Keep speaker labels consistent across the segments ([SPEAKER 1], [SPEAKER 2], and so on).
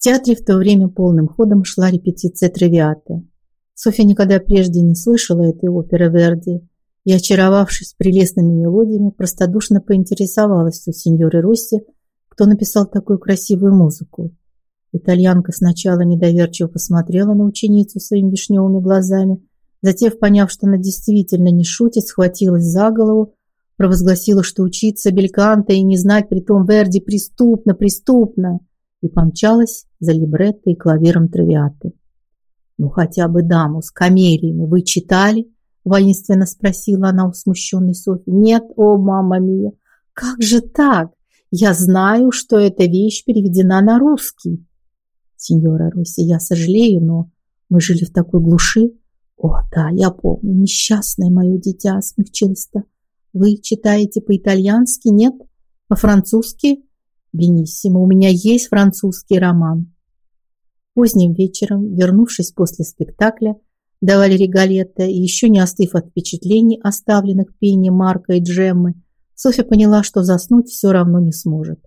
[SPEAKER 1] В театре в то время полным ходом шла репетиция «Травиаты». Софья никогда прежде не слышала этой оперы Верди и, очаровавшись прелестными мелодиями, простодушно поинтересовалась у сеньоры Росси, кто написал такую красивую музыку. Итальянка сначала недоверчиво посмотрела на ученицу своими вишневыми глазами, затем, поняв, что она действительно не шутит, схватилась за голову, провозгласила, что учиться бельканто и не знать при том Верди преступно, преступно и помчалась за либретто и клавиром травиаты. «Ну, хотя бы даму с камериями вы читали?» воинственно спросила она у смущенной Софьи. «Нет, о, мама мия, как же так? Я знаю, что эта вещь переведена на русский». «Сеньора Руси, я сожалею, но мы жили в такой глуши». «О, да, я помню, несчастное мое дитя смягчилось-то. Вы читаете по-итальянски, нет? По-французски?» Бениссимо, у меня есть французский роман. Поздним вечером, вернувшись после спектакля, давали регалетто и еще не остыв от впечатлений, оставленных пением Марка и Джеммы, Софья поняла, что заснуть все равно не сможет.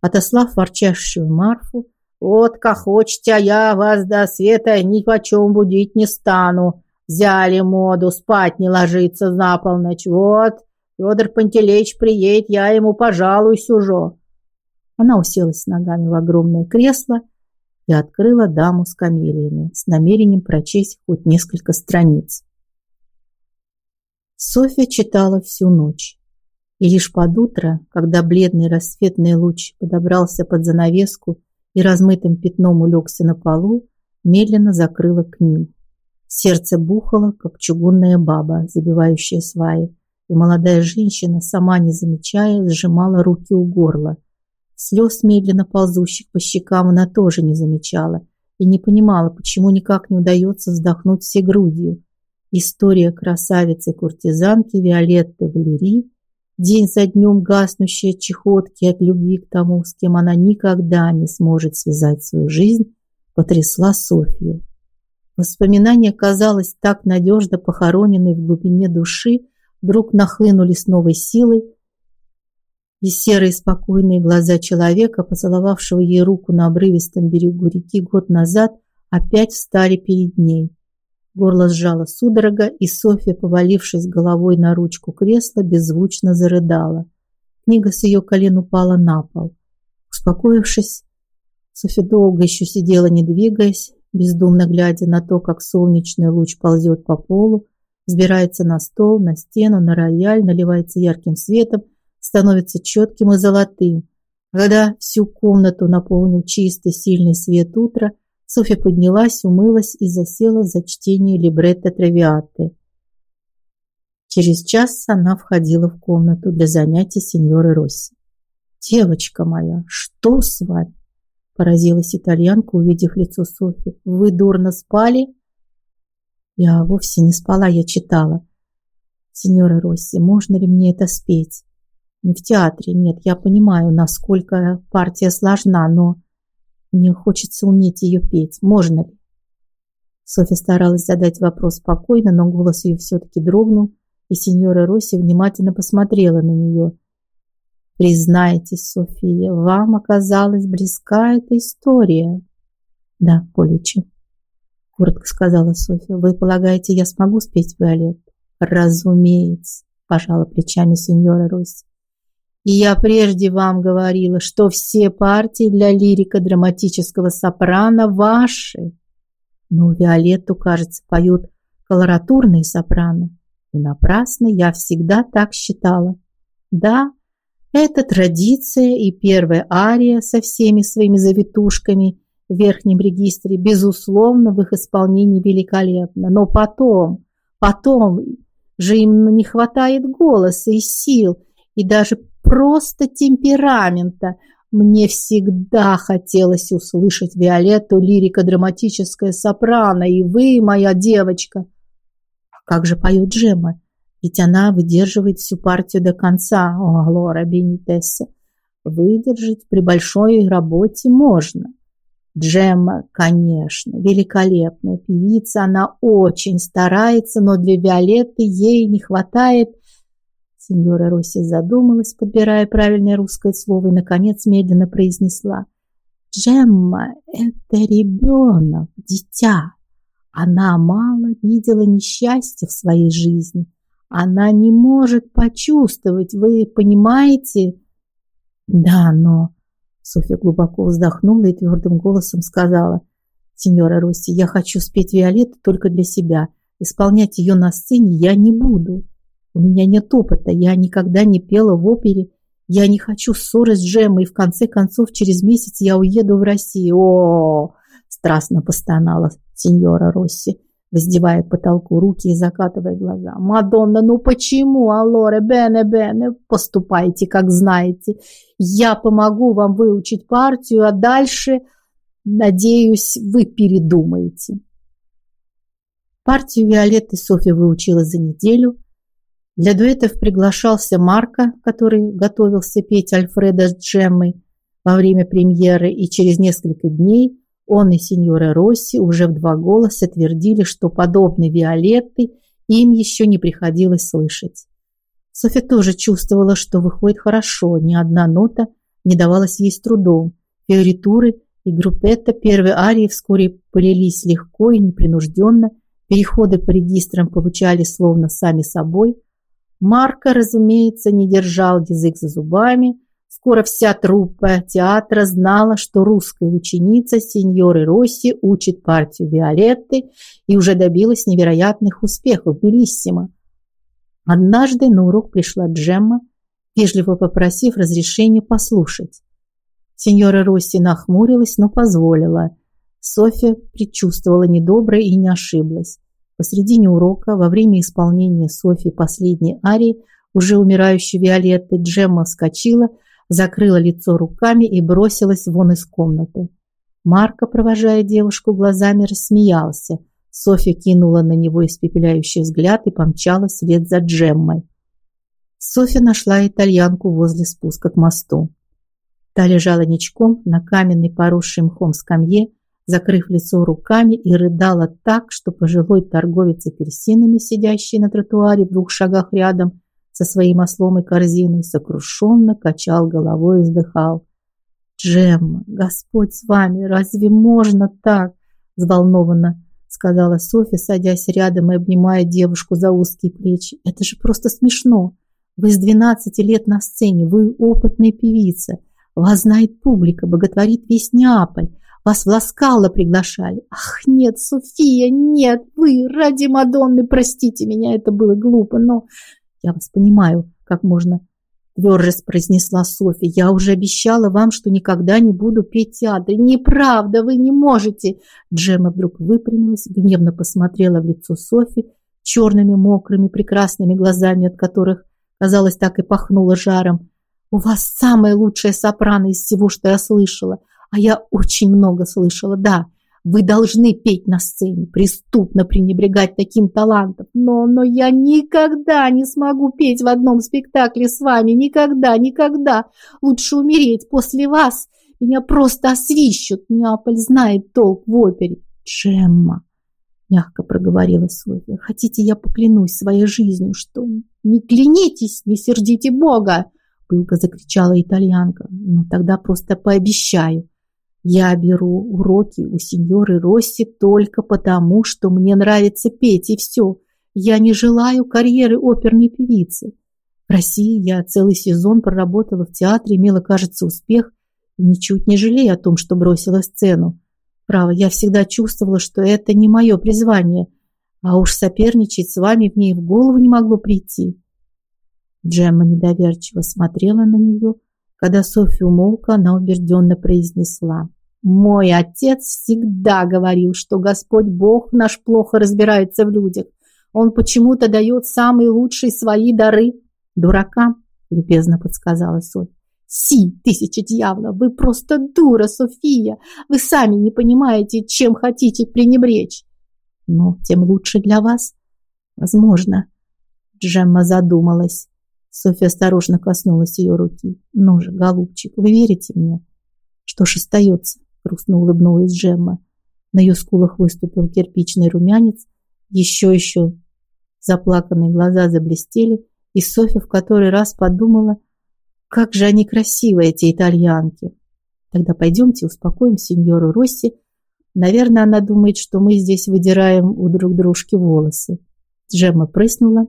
[SPEAKER 1] Отослав ворчащую Марфу, «Вот как хочете, а я вас до света ни почем будить не стану. Взяли моду, спать не ложиться на полночь. Вот, Федор Пантелеич приедет, я ему пожалуюсь уже». Она уселась ногами в огромное кресло и открыла даму с камелиями с намерением прочесть хоть несколько страниц. Софья читала всю ночь. И лишь под утро, когда бледный рассветный луч подобрался под занавеску и размытым пятном улегся на полу, медленно закрыла книгу. Сердце бухало, как чугунная баба, забивающая сваи, и молодая женщина, сама не замечая, сжимала руки у горла – Слез, медленно ползущих по щекам, она тоже не замечала и не понимала, почему никак не удается вздохнуть всей грудью. История красавицы-куртизанки Виолетты Валерии, день за днем гаснущие чехотки от любви к тому, с кем она никогда не сможет связать свою жизнь, потрясла Софью. Воспоминания, казалось, так надежно похороненные в глубине души, вдруг нахлынули с новой силой, и серые спокойные глаза человека, поцеловавшего ей руку на обрывистом берегу реки год назад, опять встали перед ней. Горло сжало судорога, и Софья, повалившись головой на ручку кресла, беззвучно зарыдала. Книга с ее колен упала на пол. Успокоившись, Софья долго еще сидела, не двигаясь, бездумно глядя на то, как солнечный луч ползет по полу, взбирается на стол, на стену, на рояль, наливается ярким светом становится четким и золотым. Когда всю комнату наполнил чистый сильный свет утра, Софья поднялась, умылась и засела за чтение либретто Травиаты. Через час она входила в комнату для занятий сеньоры Росси. «Девочка моя, что с вами?» Поразилась итальянка, увидев лицо Софьи. «Вы дурно спали?» «Я вовсе не спала, я читала. Сеньора Росси, можно ли мне это спеть?» В театре нет, я понимаю, насколько партия сложна, но мне хочется уметь ее петь. Можно ли? Софья старалась задать вопрос спокойно, но голос ее все-таки дрогнул, и сеньора Росси внимательно посмотрела на нее. «Признайтесь, София, вам оказалась близка эта история?» «Да, более коротко сказала Софья. «Вы полагаете, я смогу спеть Виолет?» «Разумеется», – пожала плечами сеньора Росси. И я прежде вам говорила, что все партии для лирико-драматического сопрано ваши. Но Виолетту, кажется, поют колоратурные сопрано. И напрасно я всегда так считала. Да, это традиция и первая ария со всеми своими завитушками в верхнем регистре, безусловно, в их исполнении великолепно. Но потом, потом же им не хватает голоса и сил, и даже просто темперамента. Мне всегда хотелось услышать Виолетту лирико-драматическое сопрано, и вы, моя девочка. А как же поет Джемма? Ведь она выдерживает всю партию до конца. О, Лора Бенитесса, выдержать при большой работе можно. Джемма, конечно, великолепная певица, она очень старается, но для Виолетты ей не хватает Сеньора Росси задумалась, подбирая правильное русское слово, и, наконец, медленно произнесла. Джемма – это ребенок, дитя. Она мало видела несчастья в своей жизни. Она не может почувствовать, вы понимаете? Да, но... Софья глубоко вздохнула и твердым голосом сказала. Сеньора Росси, я хочу спеть Виолетту только для себя. Исполнять ее на сцене я не буду. У меня нет опыта, я никогда не пела в опере. Я не хочу ссоры с Джемой, и в конце концов через месяц я уеду в Россию. О, страстно постонала сеньора Росси, воздевая потолку руки и закатывая глаза. «Мадонна, ну почему, Алоре, бене, бене, поступайте, как знаете. Я помогу вам выучить партию, а дальше, надеюсь, вы передумаете». Партию Виолетты Софья выучила за неделю – для дуэтов приглашался Марко, который готовился петь Альфреда с Джеммой во время премьеры, и через несколько дней он и сеньора Росси уже в два голоса твердили, что подобной Виолетты им еще не приходилось слышать. Софья тоже чувствовала, что выходит хорошо, ни одна нота не давалась ей с трудом. Фиоритуры и группетта первой арии вскоре полились легко и непринужденно, переходы по регистрам получались словно сами собой – Марко, разумеется, не держал язык за зубами. Скоро вся труппа театра знала, что русская ученица сеньоры Росси учит партию Виолетты и уже добилась невероятных успехов Белиссимо. Однажды на урок пришла Джемма, вежливо попросив разрешения послушать. Сеньора Росси нахмурилась, но позволила. Софья предчувствовала недоброе и не ошиблась. Посредине урока, во время исполнения Софи последней арии, уже умирающей Виолетты, Джемма вскочила, закрыла лицо руками и бросилась вон из комнаты. Марко, провожая девушку глазами, рассмеялся. Софья кинула на него испепеляющий взгляд и помчалась вслед за Джеммой. Софья нашла итальянку возле спуска к мосту. Та лежала ничком на каменной поросшей мхом скамье, закрыв лицо руками и рыдала так, что пожилой торговец апельсинами, сидящий на тротуаре в двух шагах рядом со своей маслом и корзиной, сокрушенно качал головой и вздыхал. «Джемма, Господь с вами, разве можно так?» взволнованно сказала Софья, садясь рядом и обнимая девушку за узкие плечи. «Это же просто смешно. Вы с двенадцати лет на сцене, вы опытная певица. Вас знает публика, боготворит весь Неаполь. Вас в Ласкало приглашали. Ах, нет, София, нет, вы, ради Мадонны, простите меня, это было глупо, но я вас понимаю, как можно тверже произнесла Софья. Я уже обещала вам, что никогда не буду петь театр. Неправда, вы не можете. Джема вдруг выпрямилась, гневно посмотрела в лицо Софьи черными, мокрыми, прекрасными глазами, от которых, казалось, так и пахнуло жаром. У вас самая лучшая сопрано из всего, что я слышала. А я очень много слышала, да. Вы должны петь на сцене, преступно пренебрегать таким талантом. Но, но я никогда не смогу петь в одном спектакле с вами. Никогда, никогда. Лучше умереть после вас. Меня просто освищут. Неаполь знает толк в опере. Джемма, мягко проговорила Софья. Хотите, я поклянусь своей жизнью, что... Не клянитесь, не сердите Бога, пылко закричала итальянка. Ну, тогда просто пообещаю. Я беру уроки у сеньоры Росси только потому, что мне нравится петь, и все. Я не желаю карьеры оперной певицы. В России я целый сезон проработала в театре, имела, кажется, успех, и ничуть не жалею о том, что бросила сцену. Право, я всегда чувствовала, что это не мое призвание, а уж соперничать с вами в ней в голову не могло прийти. Джемма недоверчиво смотрела на нее, когда Софья умолкла, она убежденно произнесла. «Мой отец всегда говорил, что Господь Бог наш плохо разбирается в людях. Он почему-то дает самые лучшие свои дары дуракам», любезно подсказала Софья. «Си, тысяча дьяволов, вы просто дура, София! Вы сами не понимаете, чем хотите пренебречь!» «Ну, тем лучше для вас?» «Возможно». Джемма задумалась. Софья осторожно коснулась ее руки. «Ну же, голубчик, вы верите мне?» «Что ж остается?» – грустно улыбнулась Джемма. На ее скулах выступил кирпичный румянец. Еще-еще заплаканные глаза заблестели, и Софья в который раз подумала, как же они красивые, эти итальянки. Тогда пойдемте успокоим сеньору Росси. Наверное, она думает, что мы здесь выдираем у друг дружки волосы. Джемма прыснула.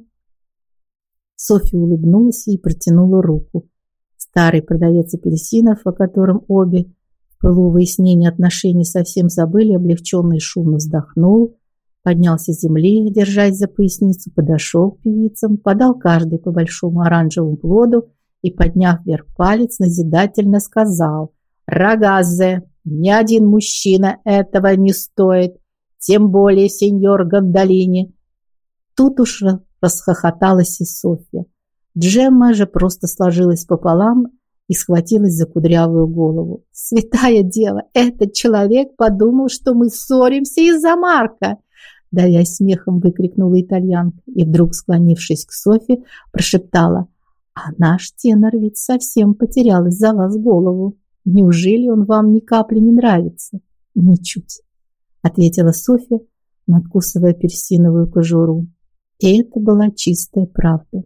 [SPEAKER 1] Софья улыбнулась и протянула руку. Старый продавец апельсинов, о котором обе в пылу отношений совсем забыли, облегченно и шумно вздохнул, поднялся с земли, держась за поясницу, подошел к певицам, подал каждый по большому оранжевому плоду и, подняв вверх палец, назидательно сказал «Рагазе, ни один мужчина этого не стоит, тем более сеньор Гондолини». Тут уж расхохоталась и Софья. Джемма же просто сложилась пополам и схватилась за кудрявую голову. «Святая дева, этот человек подумал, что мы ссоримся из-за Марка!» Давясь смехом, выкрикнула итальянка и вдруг, склонившись к Софье, прошептала «А наш тенор ведь совсем потерял из-за вас голову. Неужели он вам ни капли не нравится?» «Ничуть», — ответила Софья, надкусывая персиновую кожуру. И это была чистая правда.